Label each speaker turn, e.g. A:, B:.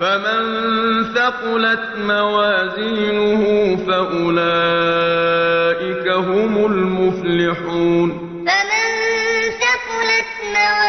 A: فَمَن ثَقُلَتْ مَوَازِينُهُ فَأُولَٰئِكَ هُمُ الْمُفْلِحُونَ فَمَن ثَقُلَتْ مَوَازِينُهُ